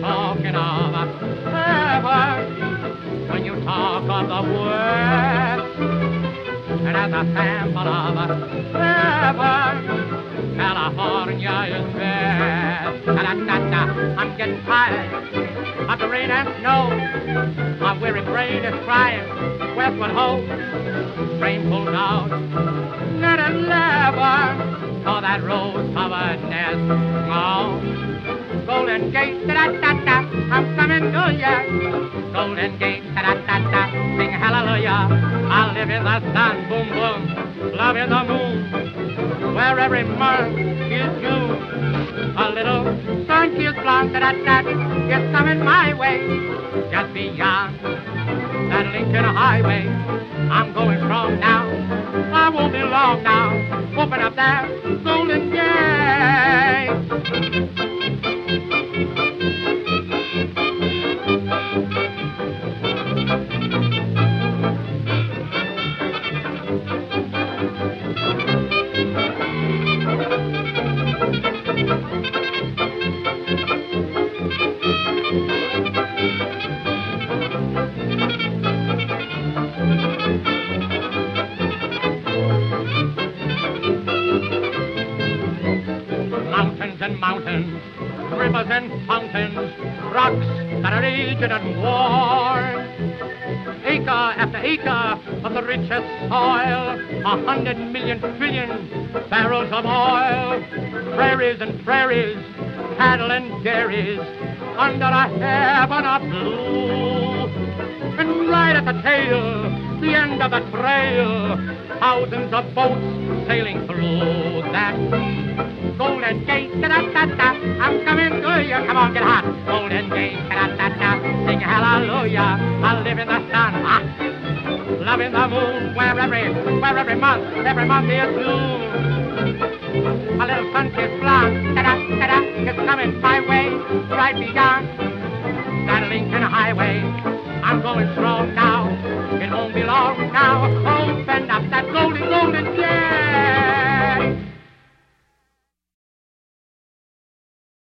Talking of ever when you talk of the West. And as a sample of ever, California is best. And I'm, getting tired of the rain and snow. My weary brain is crying, westward ho. Train pulled out, not a lever for that rose-covered nest. Oh. Golden Gate, da-da-da-da. I'm coming to ya. Golden Gate, da-da-da-da. Sing hallelujah. I live in the sun, boom boom. Love in the moon, where every month is June. A little sun-kissed blonde, da-da-da, is coming my way. Just beyond that Lincoln Highway, I'm going strong now. I won't be long now. Open up that Golden and mountains, rivers and fountains, rocks that are aged and worn. Acre after acre of the richest soil, a hundred million trillion barrels of oil, prairies and prairies, cattle and dairies, under a heaven of blue. And right at the tail, the end of the trail, thousands of boats sailing through that Golden Gate, da-da-da-da, I'm coming to you. Come on, get hot. Golden Gate, da-da-da-da, sing hallelujah. I live in the sun, ah. love in the moon, where every, where every month, every month is blue. A little sun-kissed blonde, da-da-da-da, is coming my way, right beyond that Lincoln Highway. I'm going strong now. It won't be long now. Open up that golden, golden gate.